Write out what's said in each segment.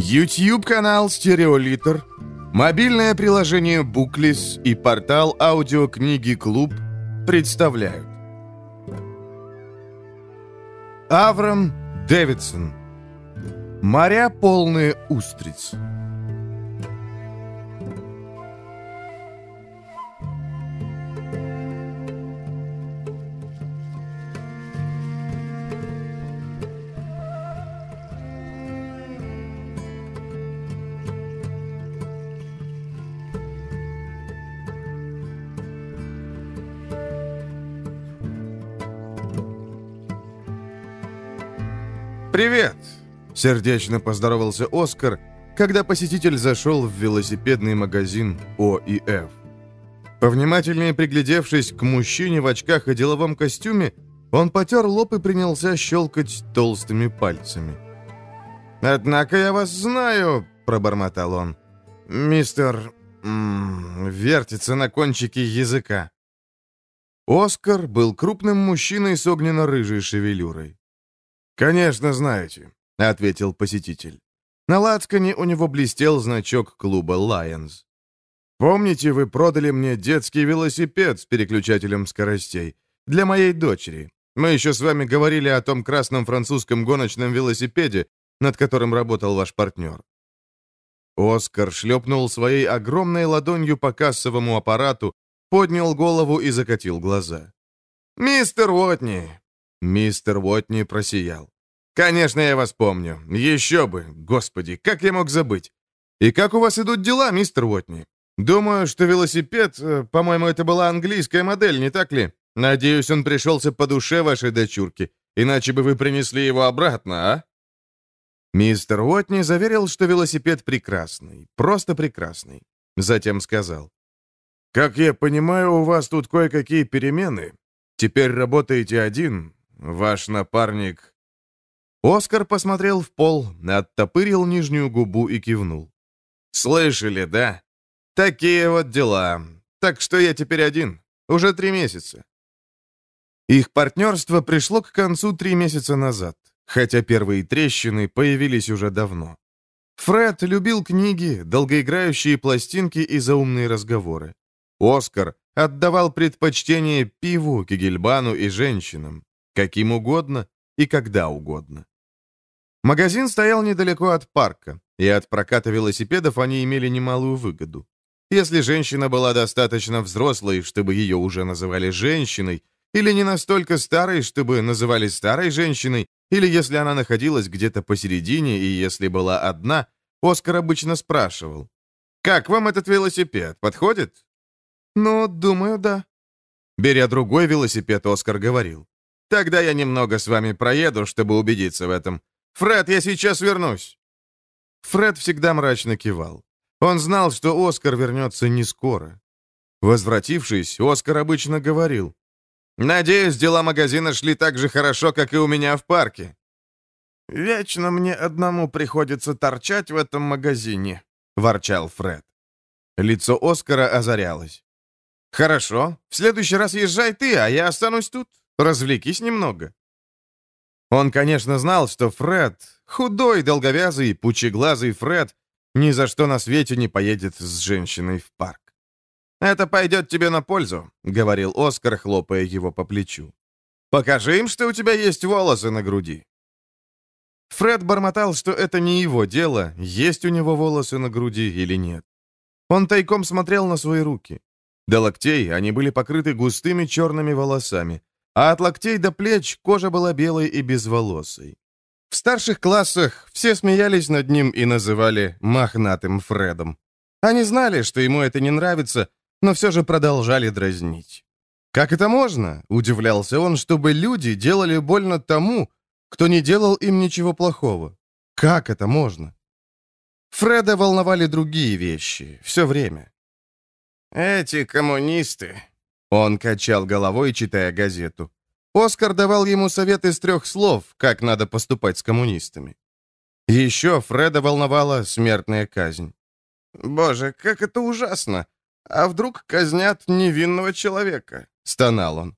YouTube-канал «Стереолитр», мобильное приложение «Буклис» и портал аудиокниги «Клуб» представляют. Аврам Дэвидсон. Моря полные устриц. «Привет!» — сердечно поздоровался Оскар, когда посетитель зашел в велосипедный магазин О и Ф. Повнимательнее приглядевшись к мужчине в очках и деловом костюме, он потер лоб и принялся щелкать толстыми пальцами. «Однако я вас знаю», — пробормотал он. «Мистер... М -м, вертится на кончике языка». Оскар был крупным мужчиной с огненно-рыжей шевелюрой. «Конечно, знаете», — ответил посетитель. На лацкане у него блестел значок клуба «Лайонс». «Помните, вы продали мне детский велосипед с переключателем скоростей? Для моей дочери. Мы еще с вами говорили о том красном французском гоночном велосипеде, над которым работал ваш партнер». Оскар шлепнул своей огромной ладонью по кассовому аппарату, поднял голову и закатил глаза. «Мистер Уотни!» Мистер Уотни просиял. «Конечно, я вас помню. Еще бы. Господи, как я мог забыть? И как у вас идут дела, мистер Уотни? Думаю, что велосипед, э, по-моему, это была английская модель, не так ли? Надеюсь, он пришелся по душе вашей дочурки, иначе бы вы принесли его обратно, а?» Мистер Уотни заверил, что велосипед прекрасный, просто прекрасный. Затем сказал. «Как я понимаю, у вас тут кое-какие перемены. Теперь работаете один. Ваш напарник Оскар посмотрел в пол, оттопырил нижнюю губу и кивнул. «Слышали, да? Такие вот дела. Так что я теперь один. Уже три месяца». Их партнерство пришло к концу три месяца назад, хотя первые трещины появились уже давно. Фред любил книги, долгоиграющие пластинки и заумные разговоры. Оскар отдавал предпочтение пиву, кигельбану и женщинам, каким угодно и когда угодно. Магазин стоял недалеко от парка, и от проката велосипедов они имели немалую выгоду. Если женщина была достаточно взрослой, чтобы ее уже называли женщиной, или не настолько старой, чтобы называли старой женщиной, или если она находилась где-то посередине, и если была одна, Оскар обычно спрашивал, «Как вам этот велосипед? Подходит?» «Ну, думаю, да». Беря другой велосипед, Оскар говорил, «Тогда я немного с вами проеду, чтобы убедиться в этом. «Фред, я сейчас вернусь!» Фред всегда мрачно кивал. Он знал, что Оскар вернется не скоро. Возвратившись, Оскар обычно говорил. «Надеюсь, дела магазина шли так же хорошо, как и у меня в парке». «Вечно мне одному приходится торчать в этом магазине», — ворчал Фред. Лицо Оскара озарялось. «Хорошо, в следующий раз езжай ты, а я останусь тут. Развлекись немного». Он, конечно, знал, что Фред, худой, долговязый, пучеглазый Фред, ни за что на свете не поедет с женщиной в парк. «Это пойдет тебе на пользу», — говорил Оскар, хлопая его по плечу. «Покажи им, что у тебя есть волосы на груди». Фред бормотал, что это не его дело, есть у него волосы на груди или нет. Он тайком смотрел на свои руки. До локтей они были покрыты густыми черными волосами, а от локтей до плеч кожа была белой и безволосой. В старших классах все смеялись над ним и называли «мохнатым Фредом». Они знали, что ему это не нравится, но все же продолжали дразнить. «Как это можно?» — удивлялся он, чтобы люди делали больно тому, кто не делал им ничего плохого. «Как это можно?» Фреда волновали другие вещи все время. «Эти коммунисты», он качал головой, читая газету. Оскар давал ему совет из трех слов, как надо поступать с коммунистами. Еще Фреда волновала смертная казнь. «Боже, как это ужасно! А вдруг казнят невинного человека?» — стонал он.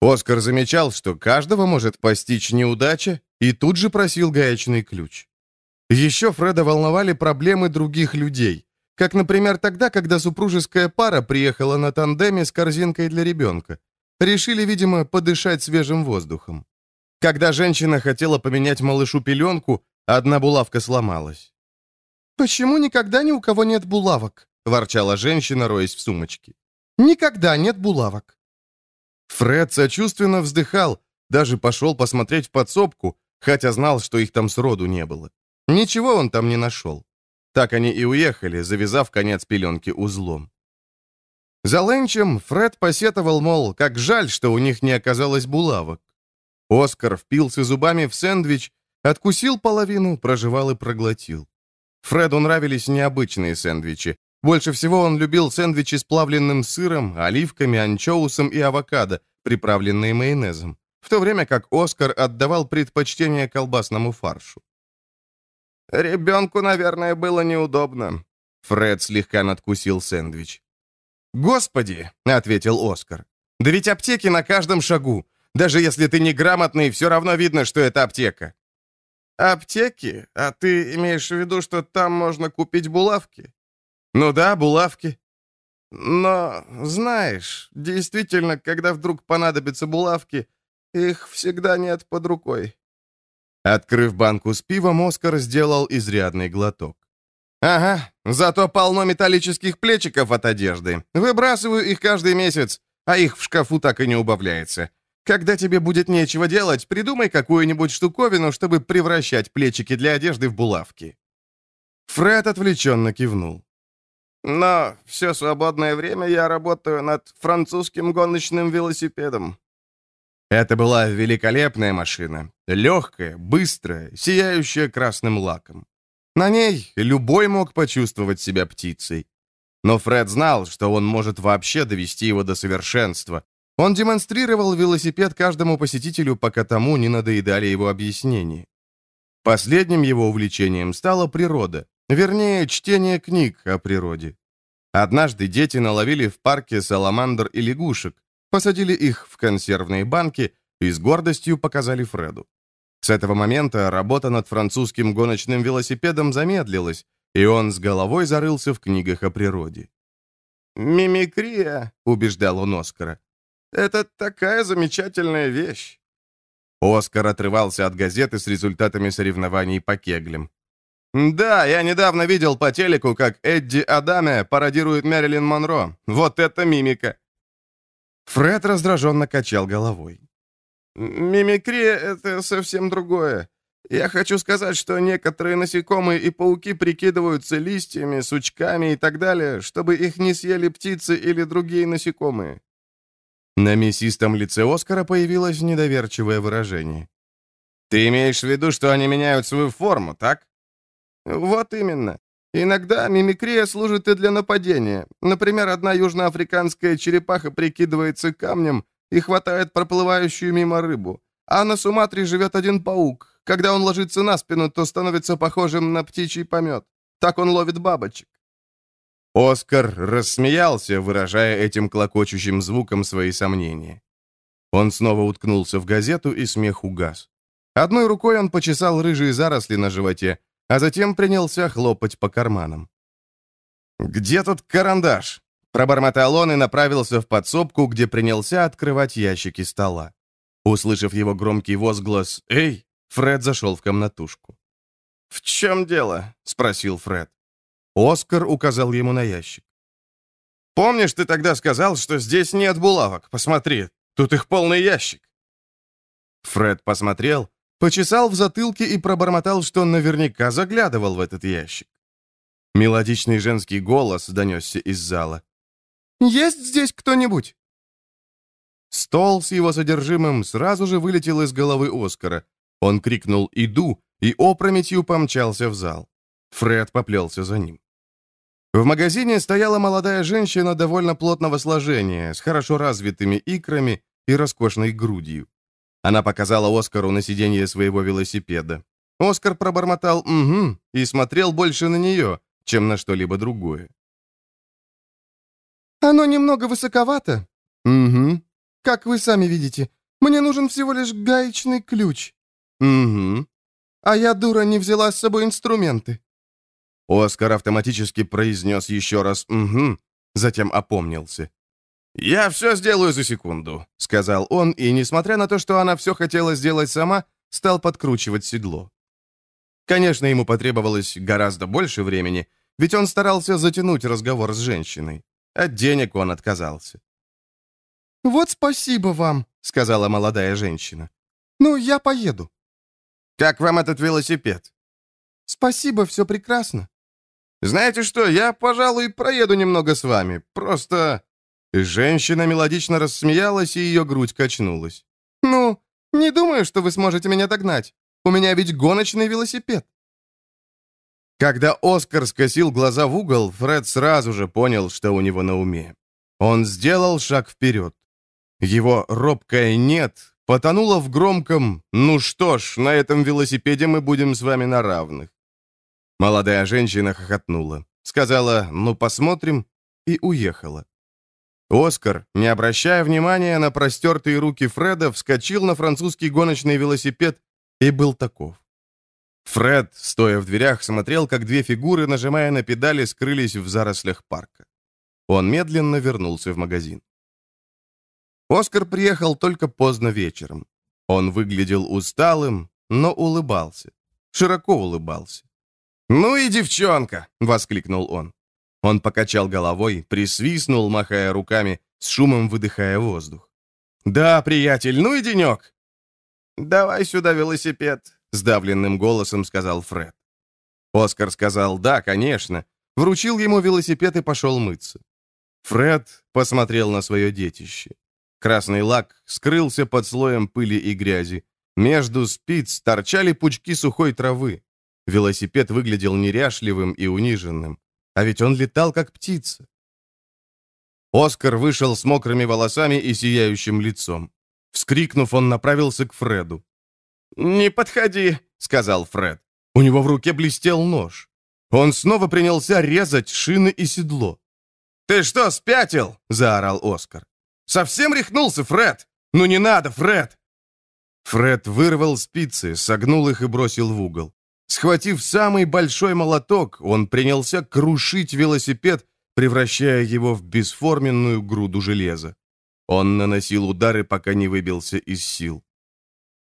Оскар замечал, что каждого может постичь неудача, и тут же просил гаечный ключ. Еще Фреда волновали проблемы других людей. Как, например, тогда, когда супружеская пара приехала на тандеме с корзинкой для ребенка. Решили, видимо, подышать свежим воздухом. Когда женщина хотела поменять малышу пеленку, одна булавка сломалась. «Почему никогда ни у кого нет булавок?» — ворчала женщина, роясь в сумочке. «Никогда нет булавок». Фред сочувственно вздыхал, даже пошел посмотреть в подсобку, хотя знал, что их там сроду не было. Ничего он там не нашел. Так они и уехали, завязав конец пеленки узлом. За ленчем Фред посетовал, мол, как жаль, что у них не оказалось булавок. Оскар впился зубами в сэндвич, откусил половину, прожевал и проглотил. Фреду нравились необычные сэндвичи. Больше всего он любил сэндвичи с плавленным сыром, оливками, анчоусом и авокадо, приправленные майонезом, в то время как Оскар отдавал предпочтение колбасному фаршу. «Ребенку, наверное, было неудобно». Фред слегка надкусил сэндвич. «Господи!» — ответил Оскар. «Да ведь аптеки на каждом шагу. Даже если ты неграмотный, все равно видно, что это аптека». «Аптеки? А ты имеешь в виду, что там можно купить булавки?» «Ну да, булавки». «Но, знаешь, действительно, когда вдруг понадобятся булавки, их всегда нет под рукой. Открыв банку с пивом, Оскар сделал изрядный глоток. «Ага, зато полно металлических плечиков от одежды. Выбрасываю их каждый месяц, а их в шкафу так и не убавляется. Когда тебе будет нечего делать, придумай какую-нибудь штуковину, чтобы превращать плечики для одежды в булавки». Фред отвлеченно кивнул. «Но все свободное время я работаю над французским гоночным велосипедом. Это была великолепная машина, легкая, быстрая, сияющая красным лаком. На ней любой мог почувствовать себя птицей. Но Фред знал, что он может вообще довести его до совершенства. Он демонстрировал велосипед каждому посетителю, пока тому не надоедали его объяснения. Последним его увлечением стала природа, вернее, чтение книг о природе. Однажды дети наловили в парке саламандр и лягушек, посадили их в консервные банки и с гордостью показали Фреду. С этого момента работа над французским гоночным велосипедом замедлилась, и он с головой зарылся в книгах о природе. «Мимикрия», — убеждал он Оскара, — «это такая замечательная вещь». Оскар отрывался от газеты с результатами соревнований по кеглям. «Да, я недавно видел по телеку, как Эдди Адаме пародирует Мэрилин Монро. Вот это мимика. Фред раздраженно качал головой. «Мимикрия — это совсем другое. Я хочу сказать, что некоторые насекомые и пауки прикидываются листьями, сучками и так далее, чтобы их не съели птицы или другие насекомые». На мясистом лице Оскара появилось недоверчивое выражение. «Ты имеешь в виду, что они меняют свою форму, так?» «Вот именно. Иногда мимикрия служит и для нападения. Например, одна южноафриканская черепаха прикидывается камнем и хватает проплывающую мимо рыбу. А на Суматре живет один паук. Когда он ложится на спину, то становится похожим на птичий помет. Так он ловит бабочек. Оскар рассмеялся, выражая этим клокочущим звуком свои сомнения. Он снова уткнулся в газету, и смех угас. Одной рукой он почесал рыжие заросли на животе, а затем принялся хлопать по карманам. «Где тут карандаш?» Пробормотал он и направился в подсобку, где принялся открывать ящики стола. Услышав его громкий возглас «Эй!», Фред зашел в комнатушку. «В чем дело?» — спросил Фред. Оскар указал ему на ящик. «Помнишь, ты тогда сказал, что здесь нет булавок? Посмотри, тут их полный ящик». Фред посмотрел, Почесал в затылке и пробормотал, что он наверняка заглядывал в этот ящик. Мелодичный женский голос донесся из зала. «Есть здесь кто-нибудь?» Стол с его содержимым сразу же вылетел из головы Оскара. Он крикнул «Иду!» и опрометью помчался в зал. Фред поплелся за ним. В магазине стояла молодая женщина довольно плотного сложения, с хорошо развитыми икрами и роскошной грудью. Она показала Оскару на сиденье своего велосипеда. Оскар пробормотал «Угу» и смотрел больше на нее, чем на что-либо другое. «Оно немного высоковато». «Угу». «Как вы сами видите, мне нужен всего лишь гаечный ключ». «Угу». А я, дура, не взяла с собой инструменты». Оскар автоматически произнес еще раз «угу», затем опомнился. «Я все сделаю за секунду», — сказал он, и, несмотря на то, что она все хотела сделать сама, стал подкручивать седло. Конечно, ему потребовалось гораздо больше времени, ведь он старался затянуть разговор с женщиной. От денег он отказался. «Вот спасибо вам», — сказала молодая женщина. «Ну, я поеду». «Как вам этот велосипед?» «Спасибо, все прекрасно». «Знаете что, я, пожалуй, проеду немного с вами. Просто...» Женщина мелодично рассмеялась, и ее грудь качнулась. «Ну, не думаю, что вы сможете меня догнать. У меня ведь гоночный велосипед». Когда Оскар скосил глаза в угол, Фред сразу же понял, что у него на уме. Он сделал шаг вперед. Его робкое «нет» потонуло в громком «ну что ж, на этом велосипеде мы будем с вами на равных». Молодая женщина хохотнула, сказала «ну посмотрим» и уехала. Оскар, не обращая внимания на простертые руки Фреда, вскочил на французский гоночный велосипед и был таков. Фред, стоя в дверях, смотрел, как две фигуры, нажимая на педали, скрылись в зарослях парка. Он медленно вернулся в магазин. Оскар приехал только поздно вечером. Он выглядел усталым, но улыбался. Широко улыбался. «Ну и девчонка!» — воскликнул он. Он покачал головой, присвистнул, махая руками, с шумом выдыхая воздух. «Да, приятель, ну и денек!» «Давай сюда велосипед», — сдавленным голосом сказал Фред. Оскар сказал «да, конечно», вручил ему велосипед и пошел мыться. Фред посмотрел на свое детище. Красный лак скрылся под слоем пыли и грязи. Между спиц торчали пучки сухой травы. Велосипед выглядел неряшливым и униженным. А ведь он летал, как птица. Оскар вышел с мокрыми волосами и сияющим лицом. Вскрикнув, он направился к Фреду. «Не подходи», — сказал Фред. У него в руке блестел нож. Он снова принялся резать шины и седло. «Ты что, спятил?» — заорал Оскар. «Совсем рехнулся, Фред? Ну не надо, Фред!» Фред вырвал спицы, согнул их и бросил в угол. Схватив самый большой молоток, он принялся крушить велосипед, превращая его в бесформенную груду железа. Он наносил удары, пока не выбился из сил.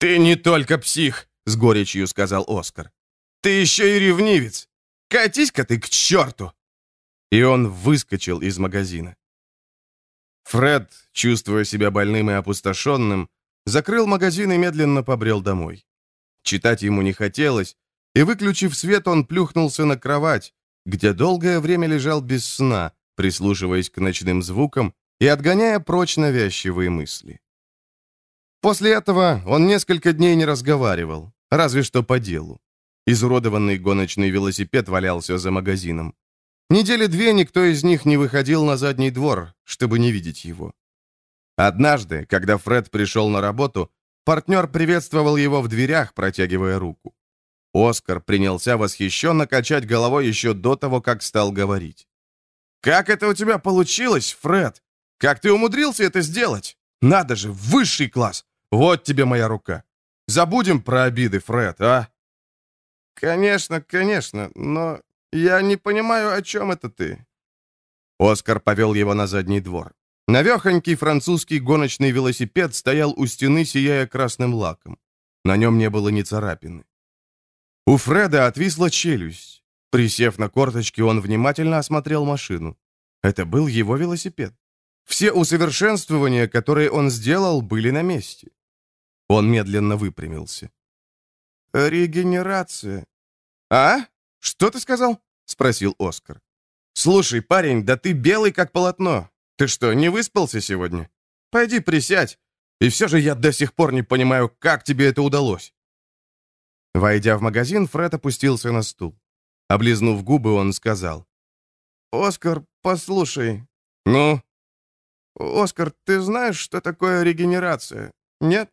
«Ты не только псих!» — с горечью сказал Оскар. «Ты еще и ревнивец! Катись-ка ты к черту!» И он выскочил из магазина. Фред, чувствуя себя больным и опустошенным, закрыл магазин и медленно побрел домой. Читать ему не хотелось, и, выключив свет, он плюхнулся на кровать, где долгое время лежал без сна, прислушиваясь к ночным звукам и отгоняя прочь навязчивые мысли. После этого он несколько дней не разговаривал, разве что по делу. Изуродованный гоночный велосипед валялся за магазином. Недели две никто из них не выходил на задний двор, чтобы не видеть его. Однажды, когда Фред пришел на работу, партнер приветствовал его в дверях, протягивая руку. Оскар принялся восхищенно качать головой еще до того, как стал говорить. «Как это у тебя получилось, Фред? Как ты умудрился это сделать? Надо же, высший класс! Вот тебе моя рука! Забудем про обиды, Фред, а?» «Конечно, конечно, но я не понимаю, о чем это ты?» Оскар повел его на задний двор. Навехонький французский гоночный велосипед стоял у стены, сияя красным лаком. На нем не было ни царапины. У Фреда отвисла челюсть. Присев на корточки, он внимательно осмотрел машину. Это был его велосипед. Все усовершенствования, которые он сделал, были на месте. Он медленно выпрямился. «Регенерация». «А? Что ты сказал?» — спросил Оскар. «Слушай, парень, да ты белый как полотно. Ты что, не выспался сегодня? Пойди присядь. И все же я до сих пор не понимаю, как тебе это удалось». Войдя в магазин, Фред опустился на стул. Облизнув губы, он сказал. «Оскар, послушай». «Ну?» «Оскар, ты знаешь, что такое регенерация? Нет?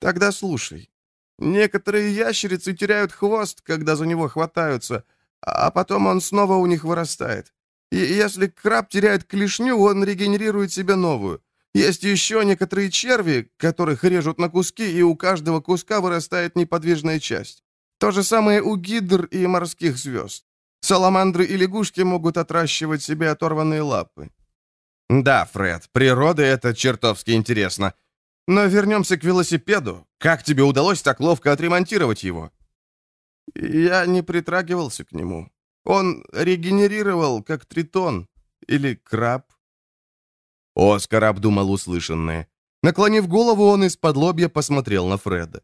Тогда слушай. Некоторые ящерицы теряют хвост, когда за него хватаются, а потом он снова у них вырастает. И если краб теряет клешню, он регенерирует себе новую. Есть еще некоторые черви, которых режут на куски, и у каждого куска вырастает неподвижная часть. То же самое у гидр и морских звезд. Саламандры и лягушки могут отращивать себе оторванные лапы. Да, Фред, природа — это чертовски интересно. Но вернемся к велосипеду. Как тебе удалось так ловко отремонтировать его? Я не притрагивался к нему. Он регенерировал, как тритон или краб. Оскар обдумал услышанное. Наклонив голову, он из-под лобья посмотрел на Фреда.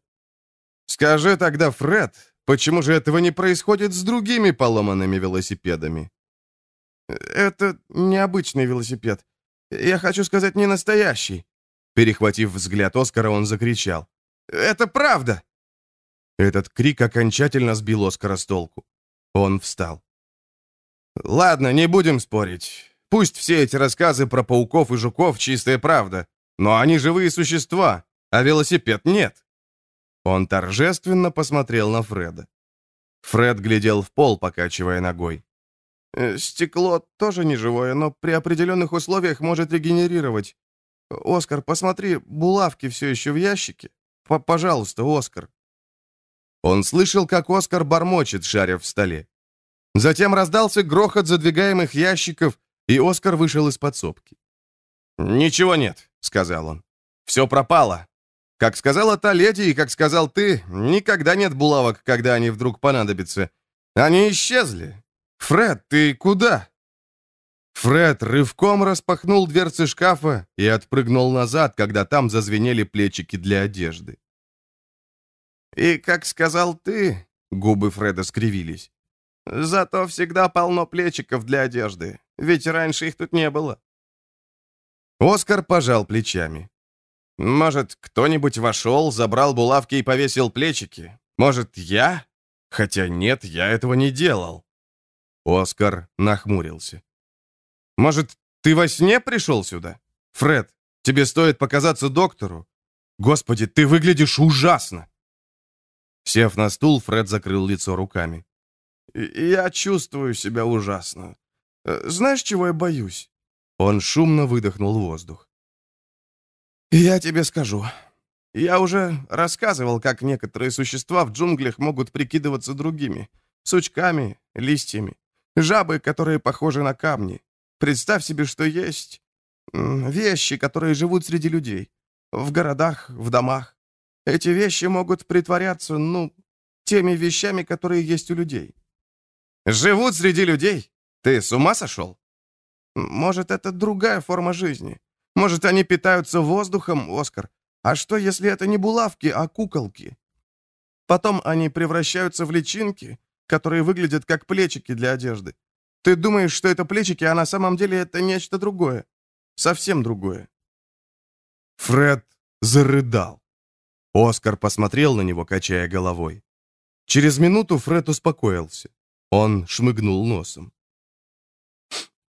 «Скажи тогда, Фред, почему же этого не происходит с другими поломанными велосипедами?» «Это необычный велосипед. Я хочу сказать, не настоящий». Перехватив взгляд Оскара, он закричал. «Это правда!» Этот крик окончательно сбил Оскара с толку. Он встал. «Ладно, не будем спорить. Пусть все эти рассказы про пауков и жуков — чистая правда. Но они живые существа, а велосипед нет». Он торжественно посмотрел на Фреда. Фред глядел в пол, покачивая ногой. «Э, «Стекло тоже не живое, но при определенных условиях может регенерировать. Оскар, посмотри, булавки все еще в ящике. П Пожалуйста, Оскар». Он слышал, как Оскар бормочет, шаря в столе. Затем раздался грохот задвигаемых ящиков, и Оскар вышел из подсобки. «Ничего нет», — сказал он. «Все пропало. Как сказала та леди и как сказал ты, никогда нет булавок, когда они вдруг понадобятся. Они исчезли. Фред, ты куда?» Фред рывком распахнул дверцы шкафа и отпрыгнул назад, когда там зазвенели плечики для одежды. «И как сказал ты...» — губы Фреда скривились. «Зато всегда полно плечиков для одежды, ведь раньше их тут не было». Оскар пожал плечами. «Может, кто-нибудь вошел, забрал булавки и повесил плечики? Может, я? Хотя нет, я этого не делал». Оскар нахмурился. «Может, ты во сне пришел сюда? Фред, тебе стоит показаться доктору. Господи, ты выглядишь ужасно!» Сев на стул, Фред закрыл лицо руками. «Я чувствую себя ужасно. Э, знаешь, чего я боюсь?» Он шумно выдохнул воздух. «Я тебе скажу. Я уже рассказывал, как некоторые существа в джунглях могут прикидываться другими. Сучками, листьями. Жабы, которые похожи на камни. Представь себе, что есть вещи, которые живут среди людей. В городах, в домах. Эти вещи могут притворяться, ну, теми вещами, которые есть у людей. Живут среди людей? Ты с ума сошел? Может, это другая форма жизни. Может, они питаются воздухом, Оскар. А что, если это не булавки, а куколки? Потом они превращаются в личинки, которые выглядят как плечики для одежды. Ты думаешь, что это плечики, а на самом деле это нечто другое. Совсем другое. Фред зарыдал. Оскар посмотрел на него, качая головой. Через минуту Фред успокоился. Он шмыгнул носом.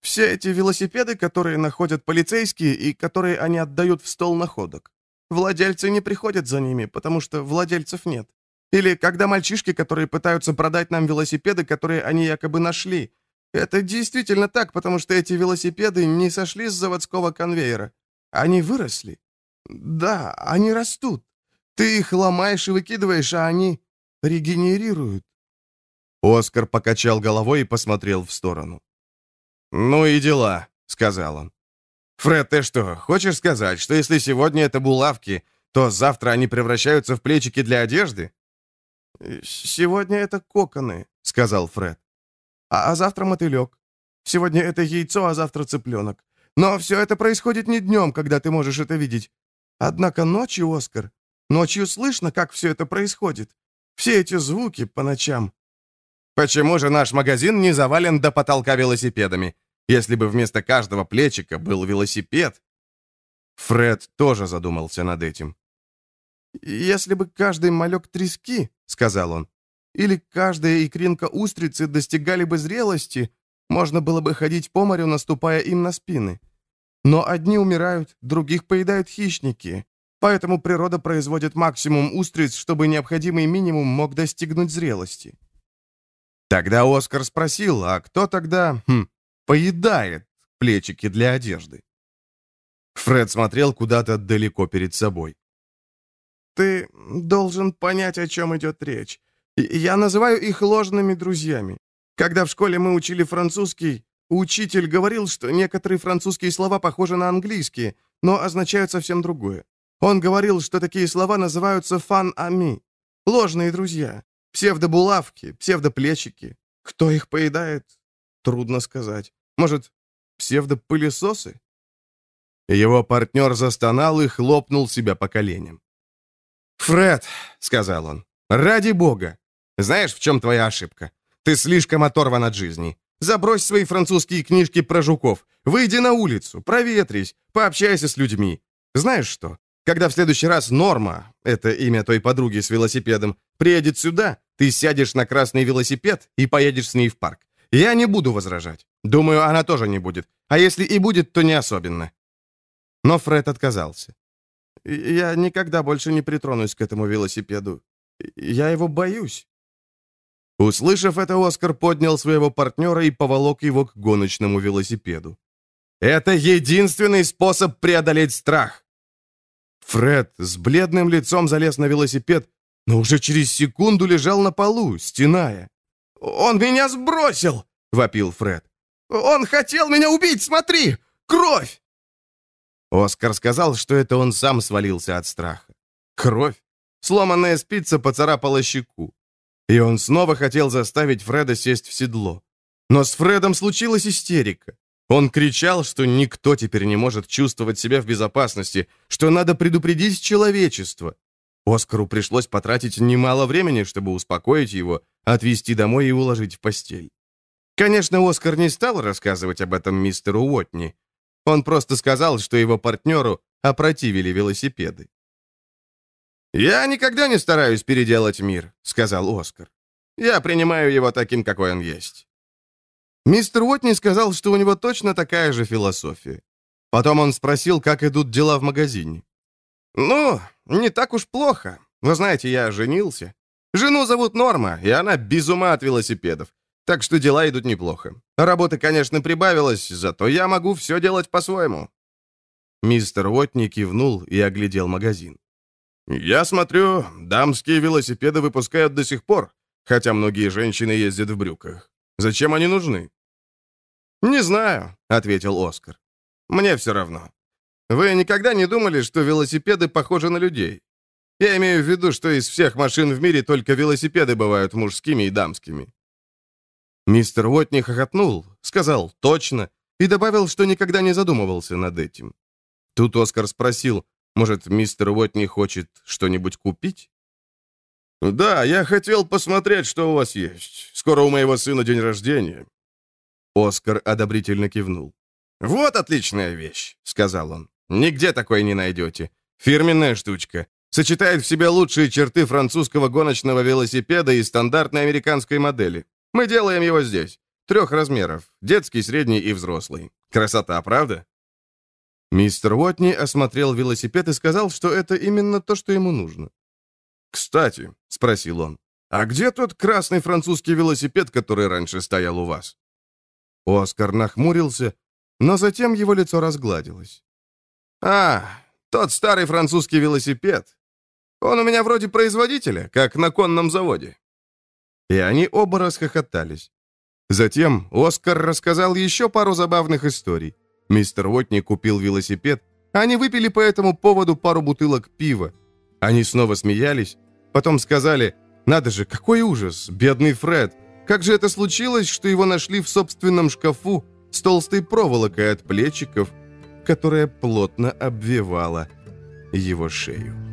«Все эти велосипеды, которые находят полицейские и которые они отдают в стол находок. Владельцы не приходят за ними, потому что владельцев нет. Или когда мальчишки, которые пытаются продать нам велосипеды, которые они якобы нашли. Это действительно так, потому что эти велосипеды не сошли с заводского конвейера. Они выросли. Да, они растут. Ты их ломаешь и выкидываешь, а они регенерируют. Оскар покачал головой и посмотрел в сторону. «Ну и дела», — сказал он. «Фред, ты что, хочешь сказать, что если сегодня это булавки, то завтра они превращаются в плечики для одежды?» «Сегодня это коконы», — сказал Фред. «А, а завтра мотылек. Сегодня это яйцо, а завтра цыпленок. Но все это происходит не днем, когда ты можешь это видеть. Однако ночью, Оскар, Ночью слышно, как все это происходит. Все эти звуки по ночам. Почему же наш магазин не завален до потолка велосипедами? Если бы вместо каждого плечика был велосипед... Фред тоже задумался над этим. «Если бы каждый малек трески, — сказал он, — или каждая икринка устрицы достигали бы зрелости, можно было бы ходить по морю, наступая им на спины. Но одни умирают, других поедают хищники, Поэтому природа производит максимум устриц, чтобы необходимый минимум мог достигнуть зрелости. Тогда Оскар спросил, а кто тогда, хм, поедает плечики для одежды? Фред смотрел куда-то далеко перед собой. «Ты должен понять, о чем идет речь. Я называю их ложными друзьями. Когда в школе мы учили французский, учитель говорил, что некоторые французские слова похожи на английские, но означают совсем другое. Он говорил, что такие слова называются фан-ами, ложные друзья, псевдобулавки, псевдоплечики. Кто их поедает? Трудно сказать. Может, псевдопылесосы? Его партнер застонал и хлопнул себя по коленям. «Фред», — сказал он, — «ради бога! Знаешь, в чем твоя ошибка? Ты слишком оторван от жизни. Забрось свои французские книжки про жуков. Выйди на улицу, проветрись, пообщайся с людьми. Знаешь что? Когда в следующий раз Норма, это имя той подруги с велосипедом, приедет сюда, ты сядешь на красный велосипед и поедешь с ней в парк. Я не буду возражать. Думаю, она тоже не будет. А если и будет, то не особенно. Но Фред отказался. «Я никогда больше не притронусь к этому велосипеду. Я его боюсь». Услышав это, Оскар поднял своего партнера и поволок его к гоночному велосипеду. «Это единственный способ преодолеть страх!» Фред с бледным лицом залез на велосипед, но уже через секунду лежал на полу, стеная. «Он меня сбросил!» — вопил Фред. «Он хотел меня убить, смотри! Кровь!» Оскар сказал, что это он сам свалился от страха. Кровь. Сломанная спица поцарапала щеку. И он снова хотел заставить Фреда сесть в седло. Но с Фредом случилась истерика. Он кричал, что никто теперь не может чувствовать себя в безопасности, что надо предупредить человечество. Оскару пришлось потратить немало времени, чтобы успокоить его, отвезти домой и уложить в постель. Конечно, Оскар не стал рассказывать об этом мистеру Уотни. Он просто сказал, что его партнеру опротивили велосипеды. «Я никогда не стараюсь переделать мир», — сказал Оскар. «Я принимаю его таким, какой он есть». Мистер Уотни сказал, что у него точно такая же философия. Потом он спросил, как идут дела в магазине. «Ну, не так уж плохо. Вы знаете, я женился. Жену зовут Норма, и она без ума от велосипедов. Так что дела идут неплохо. Работы, конечно, прибавилось, зато я могу все делать по-своему». Мистер Уотни кивнул и оглядел магазин. «Я смотрю, дамские велосипеды выпускают до сих пор, хотя многие женщины ездят в брюках. Зачем они нужны?» «Не знаю», — ответил Оскар. «Мне все равно. Вы никогда не думали, что велосипеды похожи на людей? Я имею в виду, что из всех машин в мире только велосипеды бывают мужскими и дамскими. Мистер Уотни хохотнул, сказал «точно» и добавил, что никогда не задумывался над этим. Тут Оскар спросил, может, мистер Уотни хочет что-нибудь купить? «Да, я хотел посмотреть, что у вас есть. Скоро у моего сына день рождения». Оскар одобрительно кивнул. «Вот отличная вещь», — сказал он. «Нигде такой не найдете. Фирменная штучка. Сочетает в себе лучшие черты французского гоночного велосипеда и стандартной американской модели. Мы делаем его здесь. Трех размеров. Детский, средний и взрослый. Красота, правда?» Мистер Уотни осмотрел велосипед и сказал, что это именно то, что ему нужно. «Кстати», — спросил он, — «а где тот красный французский велосипед, который раньше стоял у вас?» Оскар нахмурился, но затем его лицо разгладилось. «А, тот старый французский велосипед. Он у меня вроде производителя, как на конном заводе. И они оба расхохотались. Затем Оскар рассказал еще пару забавных историй. Мистер Уотни купил велосипед, они выпили по этому поводу пару бутылок пива. Они снова смеялись, потом сказали, «Надо же, какой ужас, бедный Фред! Как же это случилось, что его нашли в собственном шкафу с толстой проволокой от плечиков, которая плотно обвивала его шею?»